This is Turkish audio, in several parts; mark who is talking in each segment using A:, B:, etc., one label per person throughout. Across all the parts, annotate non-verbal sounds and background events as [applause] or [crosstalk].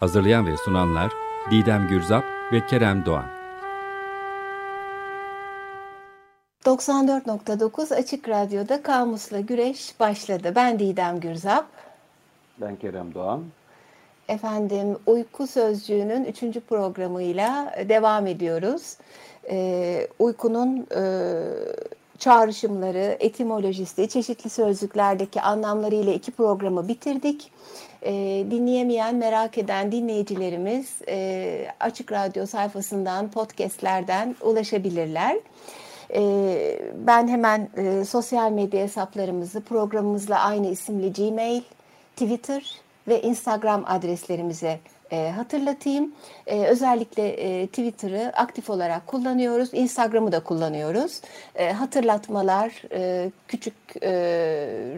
A: Hazırlayan ve sunanlar Didem Gürzap ve Kerem Doğan.
B: 94.9 Açık Radyo'da Kamus'la Güreş başladı. Ben Didem Gürzap.
C: Ben Kerem Doğan.
B: Efendim Uyku Sözcüğü'nün üçüncü programıyla devam ediyoruz. Ee, uykunun e, çağrışımları, etimolojisi, çeşitli sözlüklerdeki anlamlarıyla iki programı bitirdik. E, dinleyemeyen, merak eden dinleyicilerimiz e, Açık Radyo sayfasından, podcastlerden ulaşabilirler. E, ben hemen e, sosyal medya hesaplarımızı programımızla aynı isimli Gmail, Twitter ve Instagram adreslerimize e, hatırlatayım. E, özellikle e, Twitter'ı aktif olarak kullanıyoruz. Instagram'ı da kullanıyoruz. E, hatırlatmalar, e, küçük e,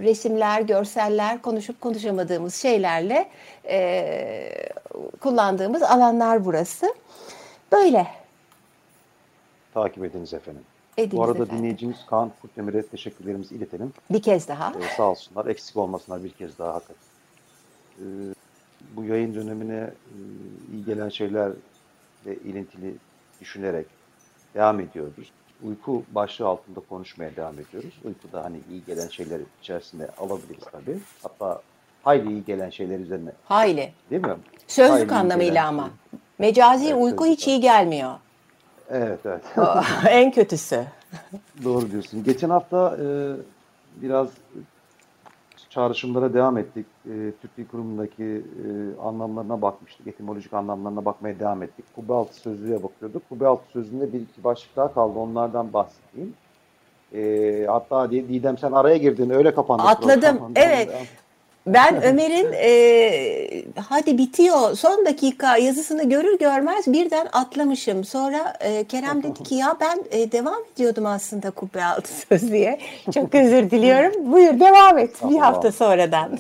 B: resimler, görseller, konuşup konuşamadığımız şeylerle e, kullandığımız alanlar burası. Böyle.
C: Takip ediniz efendim.
B: Ediniz
C: Bu arada
B: efendim.
C: dinleyicimiz Kaan Kurtdemir'e teşekkürlerimizi iletelim.
B: Bir kez daha.
C: Ee, sağ olsunlar. Eksik olmasınlar bir kez daha hakikaten. Ee, bu yayın dönemine e, iyi gelen şeylerle ilintili düşünerek devam ediyoruz. Uyku başlığı altında konuşmaya devam ediyoruz. Uykuda hani iyi gelen şeyler içerisinde alabiliriz tabii. Hatta hayli iyi gelen şeyler üzerine
B: Hayli.
C: değil mi?
B: Sözlük
C: Hayli
B: anlamıyla ama.
C: şey.
B: Mecazi
C: Evet,
B: uyku hiç iyi gelmiyor.
C: Evet evet. [laughs]
B: en kötüsü.
C: Doğru diyorsun. Geçen hafta e, biraz çağrışımlara devam ettik. E, Türk Dil Kurumu'ndaki e, anlamlarına bakmıştık. Etimolojik anlamlarına bakmaya devam ettik. Kube altı sözlüğe bakıyorduk. Kube altı sözlüğünde bir iki başlık daha kaldı. Onlardan bahsedeyim. E, hatta Didem sen araya girdin. Öyle kapandı.
B: Atladım.
C: program.
B: Evet. Ben Ömer'in e, hadi bitiyor son dakika yazısını görür görmez birden atlamışım. Sonra e, Kerem dedi ki ya ben e, devam ediyordum aslında kubbe altı [laughs] sözlüğe. Çok özür diliyorum. Buyur devam et bir hafta sonradan.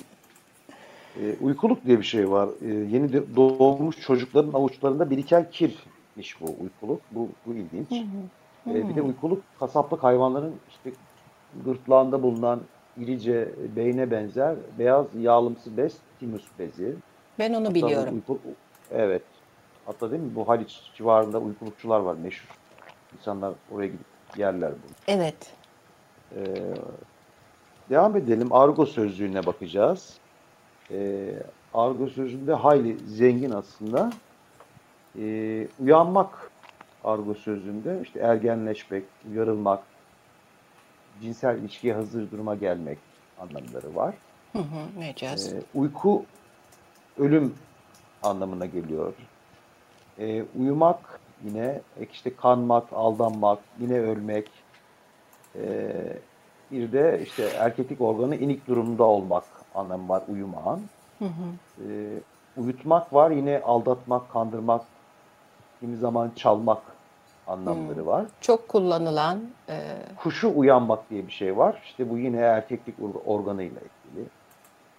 C: E, uykuluk diye bir şey var. E, yeni de- doğmuş çocukların avuçlarında biriken kirmiş bu uykuluk. Bu, bu ilginç. E, bir de uykuluk kasaplık hayvanların işte gırtlağında bulunan irice beyne benzer beyaz yağlımsı bez tinus bezi.
B: Ben onu
C: Hatta
B: biliyorum.
C: uyku- evet. Hatta değil mi bu Haliç civarında uykulukçular var meşhur. İnsanlar oraya gidip yerler bunu.
B: Evet.
C: Ee, devam edelim. Argo sözlüğüne bakacağız. Ee, argo sözlüğünde hayli zengin aslında. Ee, uyanmak argo sözlüğünde işte ergenleşmek, uyarılmak, cinsel ilişkiye hazır duruma gelmek anlamları var.
B: Hı hı, mecaz.
C: Ee, uyku ölüm anlamına geliyor. Ee, uyumak yine işte kanmak, aldanmak, yine ölmek. Ee, bir de işte erkeklik organı inik durumda olmak anlamı var uyumağın.
B: Hı hı.
C: Ee, uyutmak var yine aldatmak, kandırmak, kimi zaman çalmak anlamları var.
B: Çok kullanılan e,
C: Kuşu uyanmak diye bir şey var. İşte bu yine erkeklik or- organıyla ilgili.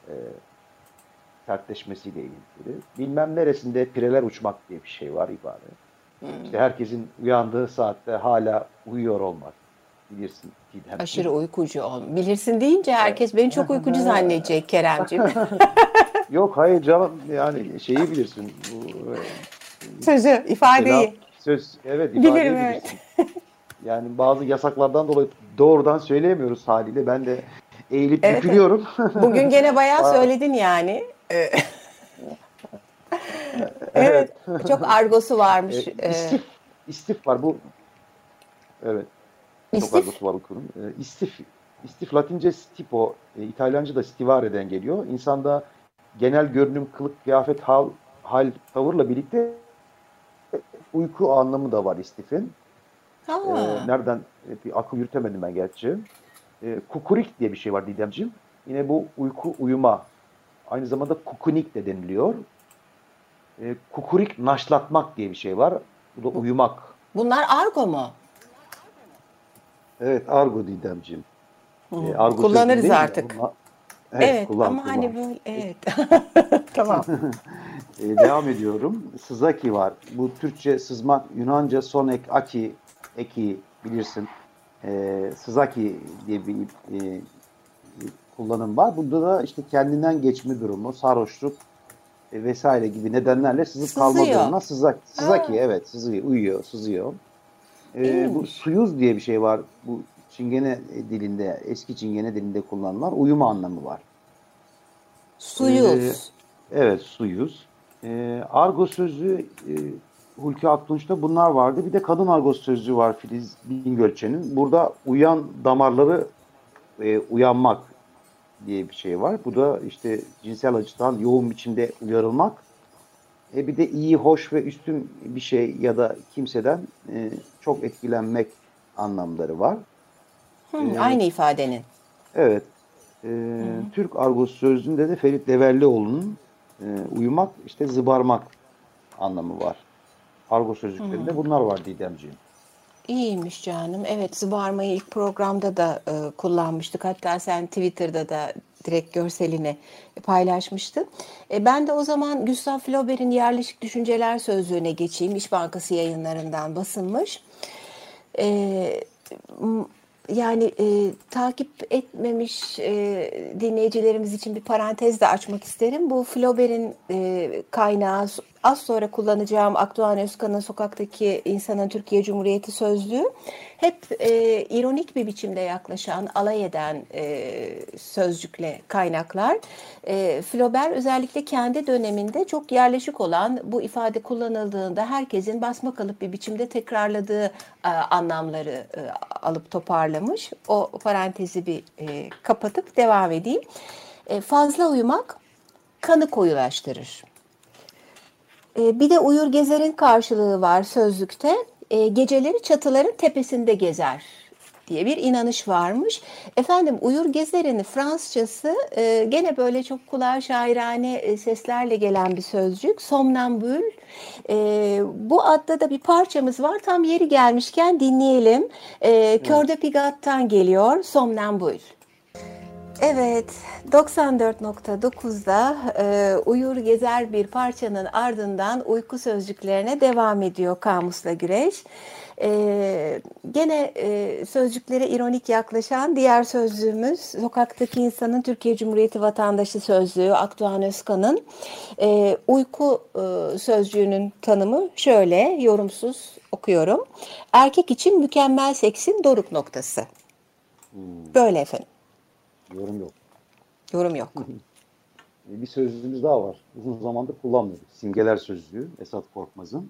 C: E, sertleşmesiyle ilgili. Bilmem neresinde pireler uçmak diye bir şey var ibare. İşte herkesin uyandığı saatte hala uyuyor olmak. Bilirsin. Didem.
B: aşırı uykucu ol. Bilirsin deyince herkes beni çok [laughs] uykucu zannedecek Keremciğim. [laughs] [laughs]
C: Yok hayır canım yani şeyi bilirsin. Bu, e,
B: Sözü, ifadeyi.
C: Söz evet ifadeyi
B: Bilirim,
C: bilirsin. [laughs] Yani bazı yasaklardan dolayı doğrudan söyleyemiyoruz haliyle. Ben de eğilip
B: Evet,
C: bükülüyorum.
B: Bugün gene bayağı [laughs] söyledin yani. [laughs] Evet, çok argosu varmış.
C: E,
B: Ee,
C: istif, istif var bu. Evet. Çok
B: İstif?
C: argosu var okulun. E, istif. İstif Latince stipo, e, İtalyanca da stivare'den geliyor. İnsanda genel görünüm, kılık, kıyafet, hal, hal, tavırla birlikte uyku anlamı da var istifin.
B: ha,
C: E, nereden e, bir akıl yürütemedim ben gerçi. E, kukurik diye bir şey var Didemciğim. Yine bu uyku, uyuma. Aynı zamanda kukunik de deniliyor. E, kukurik naşlatmak diye bir şey var. Bu da uyumak.
B: Bunlar argo mu?
C: Evet argo Didemciğim.
B: E, argo Kullanırız artık. Ama, evet, evet kullan, ama kullan. hani böyle evet. [laughs] tamam. [laughs]
C: e, devam ediyorum. Sızaki var. Bu Türkçe sızmak, Yunanca sonek aki, eki bilirsin. E, sızaki diye bir e, kullanım var. Burada da işte kendinden geçme durumu, sarhoşluk e, vesaire gibi nedenlerle sızıp Sızıyor. kalma durumuna sızak, sızaki ha. evet sızıyor, uyuyor, sızıyor. E, bu suyuz diye bir şey var. Bu Çingene dilinde, eski Çingene dilinde kullanılan uyuma anlamı var.
B: Suyuz. Ee,
C: evet, suyuz. Ee, argo sözü e, Hulki Aktunç'ta bunlar vardı. Bir de kadın argo sözcüğü var Filiz Bingölçen'in. Burada uyan damarları e, uyanmak diye bir şey var. Bu da işte cinsel açıdan yoğun biçimde uyarılmak. E bir de iyi, hoş ve üstün bir şey ya da kimseden e, çok etkilenmek anlamları var.
B: Hı, ee, aynı ifadenin.
C: Evet. E, Türk argosu sözlüğünde de Ferit Devellioğlu'nun e, uyumak işte zıbarmak anlamı var. Argo sözlüklerinde Hı. bunlar var Didemciğim.
B: İyiymiş canım. Evet zıbarmayı ilk programda da e, kullanmıştık. Hatta sen Twitter'da da direkt görselini paylaşmıştın. E, ben de o zaman Gustav Flaubert'in Yerleşik Düşünceler Sözlüğü'ne geçeyim. İş Bankası yayınlarından basılmış. E, yani e, takip etmemiş e, dinleyicilerimiz için bir parantez de açmak isterim. Bu Flaubert'in e, kaynağı az sonra kullanacağım Akdoğan Özkan'ın Sokaktaki İnsanın Türkiye Cumhuriyeti Sözlüğü hep e, ironik bir biçimde yaklaşan, alay eden e, sözcükle kaynaklar. E, Flaubert özellikle kendi döneminde çok yerleşik olan bu ifade kullanıldığında herkesin basma kalıp bir biçimde tekrarladığı e, anlamları e, alıp toparlamış. O parantezi bir e, kapatıp devam edeyim. E, fazla uyumak kanı koyulaştırır. E, bir de uyur gezerin karşılığı var sözlükte e, geceleri çatıların tepesinde gezer diye bir inanış varmış. Efendim Uyur Gezer'in Fransızcası e, gene böyle çok kulağa şairane e, seslerle gelen bir sözcük. Somnambül. E, bu adda da bir parçamız var. Tam yeri gelmişken dinleyelim. E, Kör de Pigat'tan geliyor Somnambül. Evet, 94.9'da e, Uyur Gezer bir parçanın ardından uyku sözcüklerine devam ediyor Kamusla Güreş. E, gene e, sözcüklere ironik yaklaşan diğer sözlüğümüz Sokaktaki İnsanın Türkiye Cumhuriyeti Vatandaşı Sözlüğü Akdoğan Özkan'ın e, uyku e, sözcüğünün tanımı şöyle yorumsuz okuyorum. Erkek için mükemmel seksin doruk noktası. Hmm. Böyle efendim.
C: Yorum yok.
B: Yorum yok.
C: bir sözlüğümüz daha var. Uzun zamandır kullanmıyorduk. Simgeler sözlüğü Esat Korkmaz'ın.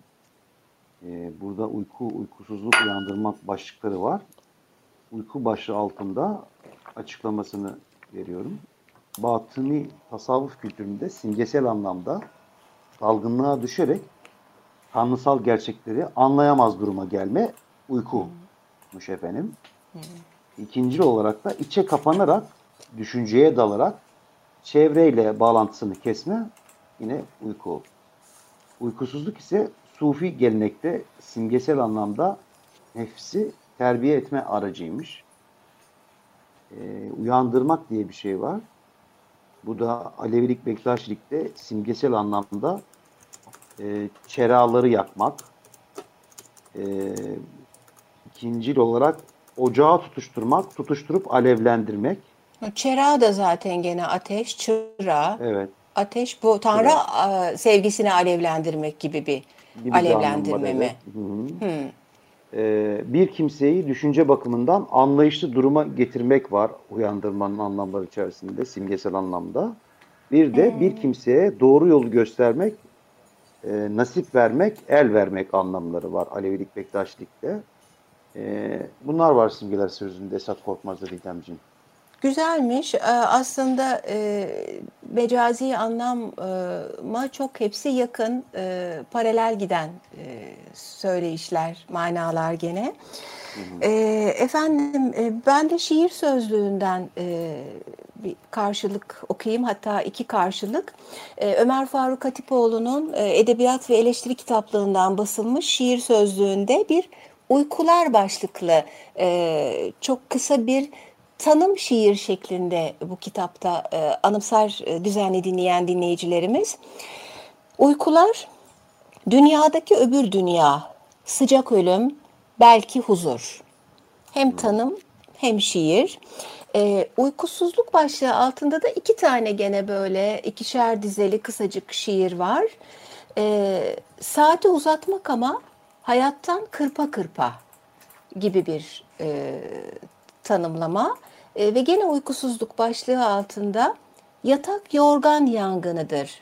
C: Ee, burada uyku, uykusuzluk uyandırmak başlıkları var. Uyku başlığı altında açıklamasını veriyorum. Batıni tasavvuf kültüründe simgesel anlamda dalgınlığa düşerek tanrısal gerçekleri anlayamaz duruma gelme uykumuş efendim. İkinci olarak da içe kapanarak düşünceye dalarak çevreyle bağlantısını kesme yine uyku. Uykusuzluk ise sufi gelenekte simgesel anlamda nefsi terbiye etme aracıymış. Ee, uyandırmak diye bir şey var. Bu da Alevilik, Bektaşilik'te simgesel anlamda e, çeraları yakmak. E, ikincil olarak ocağı tutuşturmak, tutuşturup alevlendirmek.
B: Çera da zaten gene ateş, çıra.
C: Evet.
B: Ateş bu Tanrı evet. sevgisini alevlendirmek gibi bir gibi alevlendirme mi?
C: Ee, bir kimseyi düşünce bakımından anlayışlı duruma getirmek var uyandırmanın anlamları içerisinde, simgesel anlamda. Bir de hmm. bir kimseye doğru yolu göstermek, e, nasip vermek, el vermek anlamları var Alevilik Bektaşlik'te. E, bunlar var simgeler sözünde Esat Korkmaz'da Didemciğim.
B: Güzelmiş. Ee, aslında e, mecazi anlama çok hepsi yakın, e, paralel giden e, söyleyişler, manalar gene. Hı hı. E, efendim e, ben de şiir sözlüğünden e, bir karşılık okuyayım hatta iki karşılık. E, Ömer Faruk Hatipoğlu'nun e, Edebiyat ve Eleştiri kitaplığından basılmış şiir sözlüğünde bir uykular başlıklı e, çok kısa bir tanım şiir şeklinde bu kitapta e, anımsar e, düzenli dinleyen dinleyicilerimiz. Uykular dünyadaki öbür dünya, sıcak ölüm, belki huzur. Hem tanım hem şiir. E, uykusuzluk başlığı altında da iki tane gene böyle ikişer dizeli kısacık şiir var. E, saati uzatmak ama hayattan kırpa kırpa gibi bir e, tanımlama. E, ve gene uykusuzluk başlığı altında yatak yorgan yangınıdır.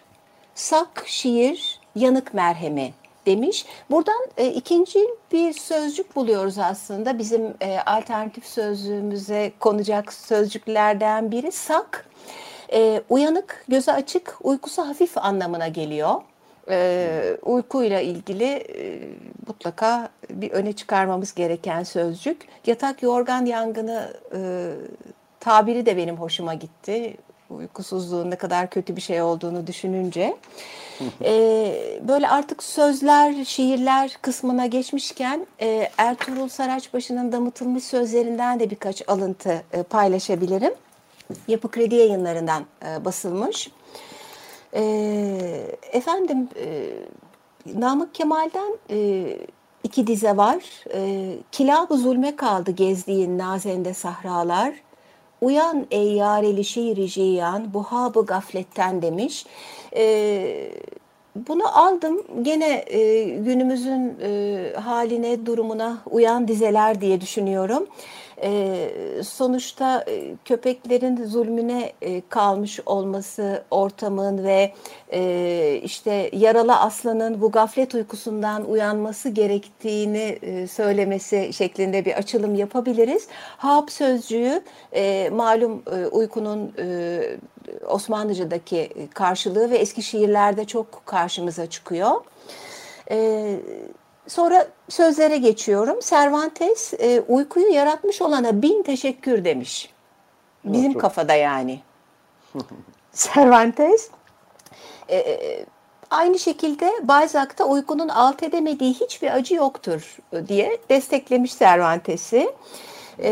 B: Sak şiir yanık merhemi demiş. Buradan e, ikinci bir sözcük buluyoruz aslında. Bizim e, alternatif sözlüğümüze konacak sözcüklerden biri sak. E, uyanık, gözü açık, uykusu hafif anlamına geliyor. E, uykuyla ilgili e, mutlaka bir öne çıkarmamız gereken sözcük. Yatak yorgan yangını e, tabiri de benim hoşuma gitti. Uykusuzluğun ne kadar kötü bir şey olduğunu düşününce. [laughs] ee, böyle artık sözler, şiirler kısmına geçmişken e, Ertuğrul Saraçbaşı'nın damıtılmış sözlerinden de birkaç alıntı e, paylaşabilirim. Yapı Kredi yayınlarından e, basılmış. E, efendim, e, Namık Kemal'den e, iki dize var. E, Kilab-ı zulme kaldı gezdiğin nazende sahralar. Uyan ey yareli şiiri ciyan, bu habı gafletten demiş. E, bunu aldım gene e, günümüzün e, haline, durumuna uyan dizeler diye düşünüyorum. E, sonuçta e, köpeklerin zulmüne e, kalmış olması ortamın ve e, işte yaralı aslanın bu gaflet uykusundan uyanması gerektiğini e, söylemesi şeklinde bir açılım yapabiliriz. Hap sözcüğü e, malum e, uykunun e, Osmanlıca'daki karşılığı ve eski şiirlerde çok karşımıza çıkıyor. E, Sonra sözlere geçiyorum. Cervantes e, uykuyu yaratmış olana bin teşekkür demiş. Bizim çok... kafada yani. [laughs] Cervantes. E, e, aynı şekilde Balzac'ta uykunun alt edemediği hiçbir acı yoktur diye desteklemiş Cervantes'i. E,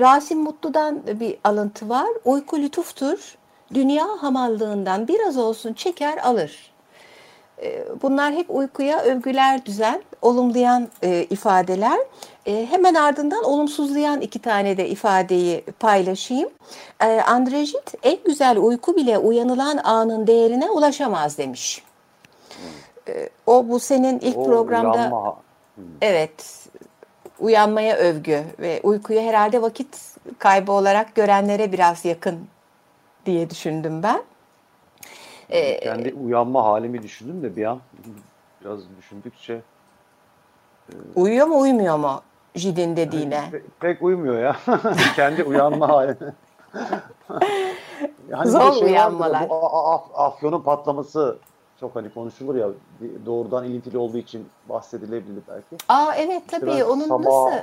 B: Rasim Mutlu'dan bir alıntı var. Uyku lütuftur. Dünya hamallığından biraz olsun çeker alır. Ee, bunlar hep uykuya övgüler düzen, olumlayan e, ifadeler. E, hemen ardından olumsuzlayan iki tane de ifadeyi paylaşayım. E, Andrejit en güzel uyku bile uyanılan anın değerine ulaşamaz demiş. E, o bu senin ilk o, programda uyanma. evet uyanmaya övgü ve uykuyu herhalde vakit kaybı olarak görenlere biraz yakın diye düşündüm ben.
C: Ee, Kendi uyanma halimi düşündüm de bir an biraz düşündükçe.
B: E, uyuyor mu uyumuyor mu Jid'in dediğine?
C: Pek, pek uyumuyor ya. [laughs] Kendi uyanma halini.
B: yani [laughs] Zor şey uyanmalar.
C: Bu af, afyonun patlaması çok hani konuşulur ya doğrudan ilintili olduğu için bahsedilebilir belki.
B: Aa evet tabii işte onun sabah, nasıl?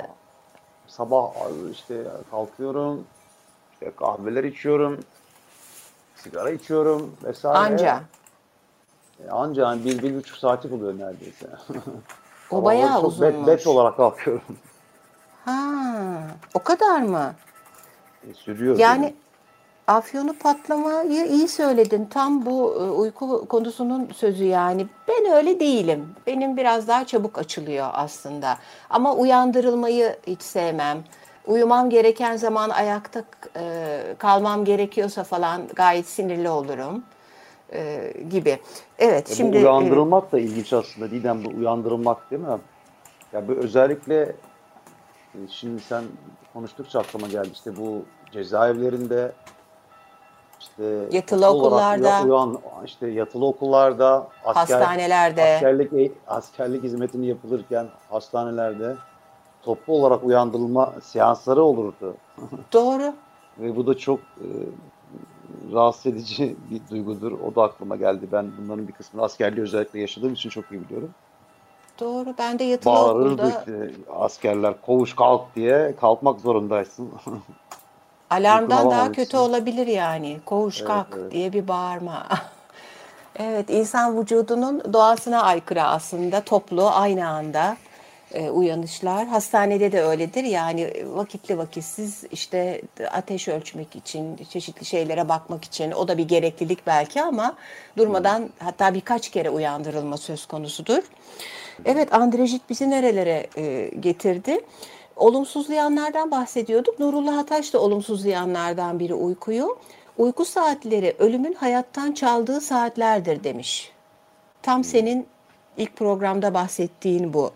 C: Sabah işte kalkıyorum, işte kahveler içiyorum, sigara içiyorum vesaire.
B: Anca.
C: E, anca yani bir, bir buçuk saati buluyor neredeyse. [laughs]
B: o bayağı çok uzunmuş.
C: Bet, bet olarak kalkıyorum.
B: Ha, o kadar mı?
C: E, sürüyor.
B: Yani afyonu patlamayı iyi söyledin. Tam bu e, uyku konusunun sözü yani. Ben öyle değilim. Benim biraz daha çabuk açılıyor aslında. Ama uyandırılmayı hiç sevmem uyumam gereken zaman ayakta e, kalmam gerekiyorsa falan gayet sinirli olurum e, gibi. Evet
C: e
B: şimdi
C: bu uyandırılmak e, da ilginç aslında Didem bu uyandırılmak değil mi? Ya bu özellikle e, şimdi sen konuştukça aklıma geldi işte bu cezaevlerinde işte
B: yatılı okullarda
C: uyan, işte yatılı okullarda
B: asker, hastanelerde
C: askerlik askerlik hizmetini yapılırken hastanelerde toplu olarak uyandırılma seansları olurdu. [laughs]
B: Doğru.
C: Ve bu da çok e, rahatsız edici bir duygudur. O da aklıma geldi. Ben bunların bir kısmını askerliği özellikle yaşadığım için çok iyi biliyorum.
B: Doğru. Ben de yatılı
C: Bağırırdı okulda... işte askerler kovuş kalk diye kalkmak zorundaysın. [laughs]
B: Alarmdan daha kötü olabilir yani. Koğuş evet, kalk evet. diye bir bağırma. [laughs] evet insan vücudunun doğasına aykırı aslında toplu aynı anda e, uyanışlar. Hastanede de öyledir. Yani vakitli vakitsiz işte ateş ölçmek için, çeşitli şeylere bakmak için o da bir gereklilik belki ama durmadan hatta birkaç kere uyandırılma söz konusudur. Evet Andrejit bizi nerelere e, getirdi? Olumsuzlayanlardan bahsediyorduk. Nurullah Ataş da olumsuzlayanlardan biri uykuyu. Uyku saatleri ölümün hayattan çaldığı saatlerdir demiş. Tam senin ilk programda bahsettiğin bu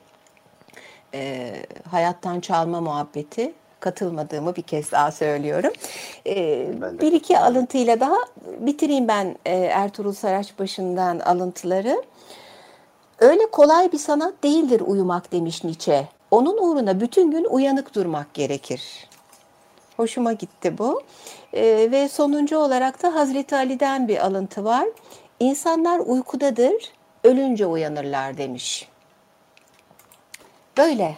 B: e, hayattan çalma muhabbeti katılmadığımı bir kez daha söylüyorum. E, bir iki alıntıyla daha bitireyim ben e, Ertuğrul Saraçbaşı'ndan alıntıları. Öyle kolay bir sanat değildir uyumak demiş Nietzsche. Onun uğruna bütün gün uyanık durmak gerekir. Hoşuma gitti bu. E, ve sonuncu olarak da Hazreti Ali'den bir alıntı var. İnsanlar uykudadır, ölünce uyanırlar demiş. Böyle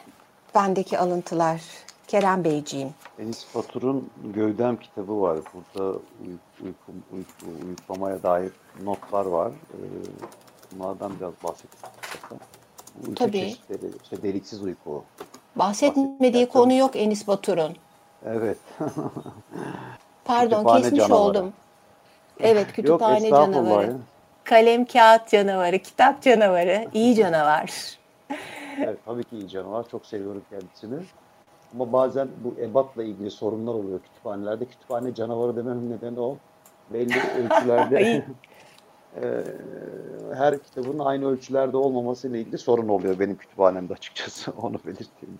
B: bendeki alıntılar Kerem Beyciğim.
C: Enis Batur'un Gövdem kitabı var. Burada uyku, uyku, uyku, uyuklamaya dair notlar var. Ee, bunlardan biraz bahsedeyim. Uyku Tabii. çeşitleri, işte deliksiz uyku.
B: Bahsetmediği konu yok Enis Batur'un.
C: Evet. [laughs]
B: Pardon kütüphane kesmiş canavarı. oldum. Evet [laughs] kütüphane yok, canavarı. Kalem kağıt canavarı, kitap canavarı, iyi canavar.
C: Evet, tabii ki iyi canavar. Çok seviyorum kendisini. Ama bazen bu ebatla ilgili sorunlar oluyor kütüphanelerde. Kütüphane canavarı dememin nedeni o. Belli [laughs] ölçülerde [laughs] e, her kitabın aynı ölçülerde olmamasıyla ilgili sorun oluyor benim kütüphanemde açıkçası. [laughs] Onu belirteyim.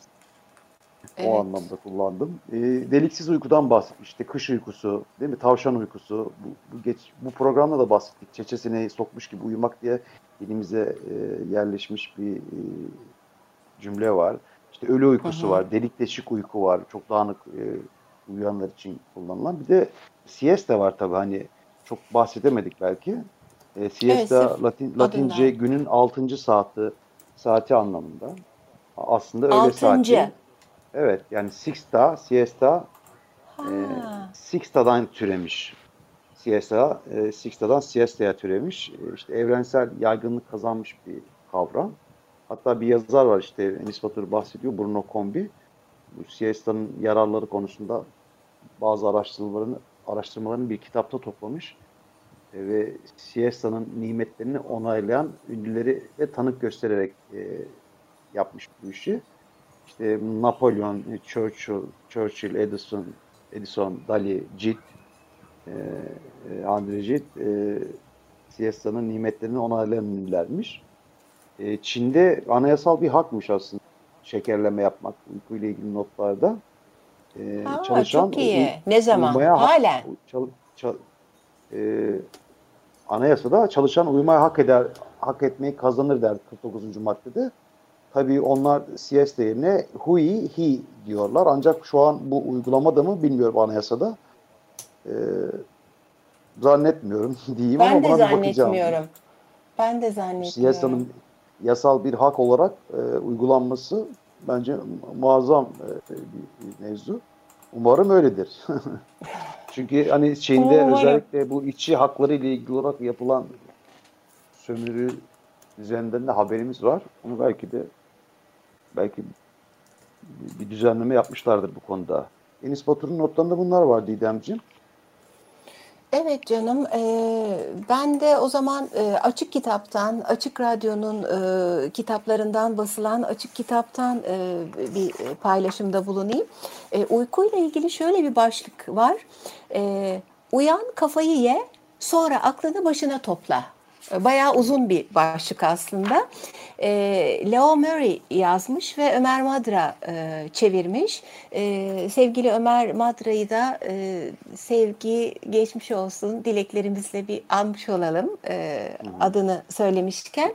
C: Evet. O anlamda kullandım. E, deliksiz uykudan bahsetmişti. Kış uykusu, değil mi? Tavşan uykusu. Bu, bu geç bu programda da bahsettik. Çeçesine sokmuş gibi uyumak diye dilimize e, yerleşmiş bir e, cümle var. İşte ölü uykusu hı. var, delik deşik uyku var. Çok dağınık e, uyuyanlar için kullanılan. Bir de siesta var tabii hani çok bahsedemedik belki. E, siesta evet, Latin, Latince günün 6. saati saati anlamında. Aslında öyle altıncı. saati. Evet yani sixta, siesta e, sixta'dan türemiş. Siesta, e, sixta'dan siesta'ya türemiş. E, işte evrensel yaygınlık kazanmış bir kavram. Hatta bir yazar var işte Enis Batur bahsediyor Bruno Kombi. Bu siesta'nın yararları konusunda bazı araştırmalarını araştırmalarını bir kitapta toplamış. E, ve siesta'nın nimetlerini onaylayan ünlüleri de tanık göstererek e, yapmış bu işi. İşte Napolyon, Churchill, Churchill, Edison, Edison, Dali, Cid, e, e Andre Cid, e, siesta'nın nimetlerini onaylayan ünlülermiş. E, Çin'de anayasal bir hakmış aslında şekerleme yapmak uykuyla ilgili notlarda.
B: E, Aa, çalışan çok iyi. Ne zaman? Halen. Çal,
C: çal, e, anayasada çalışan uyumaya hak eder, hak etmeyi kazanır der 49. maddede. Tabii onlar siesta yerine hui, hi diyorlar. Ancak şu an bu uygulamada mı bilmiyorum anayasada. Ee, zannetmiyorum [laughs] diyeyim
B: ben
C: ama
B: buna bir bakacağım. Ben de zannetmiyorum.
C: Siesta'nın yasal bir hak olarak e, uygulanması bence muazzam e, bir mevzu. Umarım öyledir. [laughs] Çünkü hani Çin'de Umarım. özellikle bu içi hakları ile ilgili olarak yapılan sömürü düzenlerinde haberimiz var. Onu belki de belki bir düzenleme yapmışlardır bu konuda. Enis Batur'un notlarında bunlar var Didemciğim.
B: Evet canım, e, ben de o zaman e, Açık Kitap'tan, Açık Radyo'nun e, kitaplarından basılan Açık Kitap'tan bir paylaşımda bulunayım. Uykuyla ilgili şöyle bir başlık var. Uyan kafayı ye, sonra aklını başına topla. Bayağı uzun bir başlık aslında. E, Leo Murray yazmış ve Ömer Madra e, çevirmiş. E, sevgili Ömer Madra'yı da e, sevgi geçmiş olsun dileklerimizle bir anmış olalım e, adını söylemişken.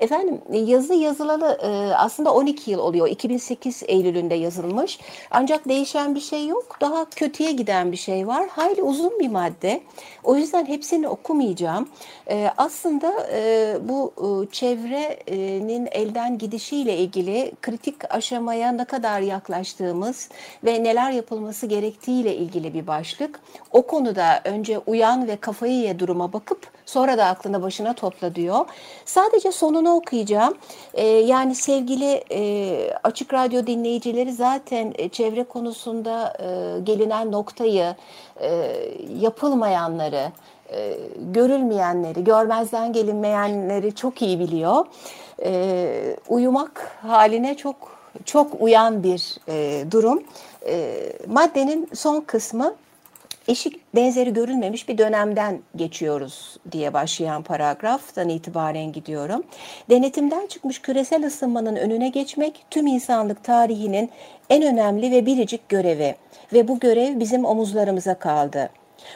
B: Efendim yazı yazılalı e, aslında 12 yıl oluyor. 2008 Eylül'ünde yazılmış. Ancak değişen bir şey yok. Daha kötüye giden bir şey var. Hayli uzun bir madde. O yüzden hepsini okumayacağım. E, aslında aslında e, bu e, çevrenin elden gidişiyle ilgili kritik aşamaya ne kadar yaklaştığımız ve neler yapılması gerektiğiyle ilgili bir başlık. O konuda önce uyan ve kafayı ye duruma bakıp sonra da aklına başına topla diyor. Sadece sonunu okuyacağım. E, yani sevgili e, Açık Radyo dinleyicileri zaten e, çevre konusunda e, gelinen noktayı, e, yapılmayanları, e, görülmeyenleri, görmezden gelinmeyenleri çok iyi biliyor. E, uyumak haline çok çok uyan bir e, durum. E, maddenin son kısmı eşik benzeri görülmemiş bir dönemden geçiyoruz diye başlayan paragraftan itibaren gidiyorum. Denetimden çıkmış küresel ısınmanın önüne geçmek tüm insanlık tarihinin en önemli ve biricik görevi ve bu görev bizim omuzlarımıza kaldı.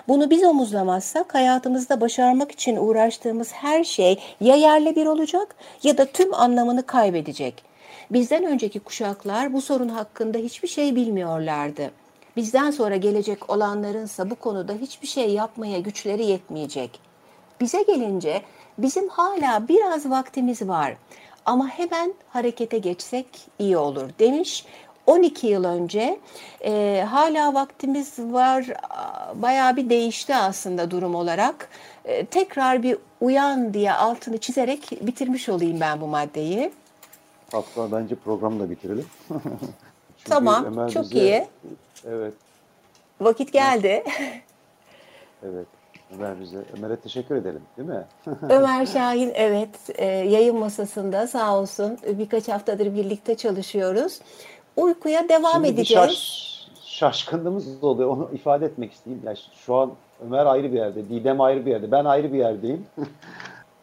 B: Bunu biz omuzlamazsak hayatımızda başarmak için uğraştığımız her şey ya yerle bir olacak ya da tüm anlamını kaybedecek. Bizden önceki kuşaklar bu sorun hakkında hiçbir şey bilmiyorlardı. Bizden sonra gelecek olanlarınsa bu konuda hiçbir şey yapmaya güçleri yetmeyecek. Bize gelince bizim hala biraz vaktimiz var ama hemen harekete geçsek iyi olur demiş 12 yıl önce e, hala vaktimiz var bayağı bir değişti aslında durum olarak. E, tekrar bir uyan diye altını çizerek bitirmiş olayım ben bu maddeyi.
C: Hatta bence programı da bitirelim. [laughs]
B: tamam Ömer çok bize, iyi.
C: Evet.
B: Vakit geldi.
C: evet. Ömer bize. Ömer'e teşekkür edelim değil mi? [laughs]
B: Ömer Şahin evet e, yayın masasında sağ olsun birkaç haftadır birlikte çalışıyoruz uykuya devam Şimdi edeceğiz. Şaş,
C: şaşkınlığımız oluyor. Onu ifade etmek isteyeyim. Yani şu an Ömer ayrı bir yerde, Didem ayrı bir yerde, ben ayrı bir yerdeyim. [laughs]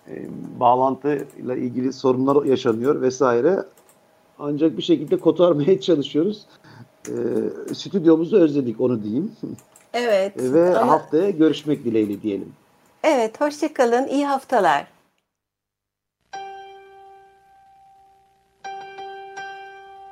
C: E, bağlantıyla ilgili sorunlar yaşanıyor vesaire. Ancak bir şekilde kotarmaya [laughs] çalışıyoruz. E, stüdyomuzu özledik onu diyeyim.
B: Evet.
C: Ve ama... haftaya görüşmek dileğiyle diyelim.
B: Evet, hoşçakalın. İyi haftalar.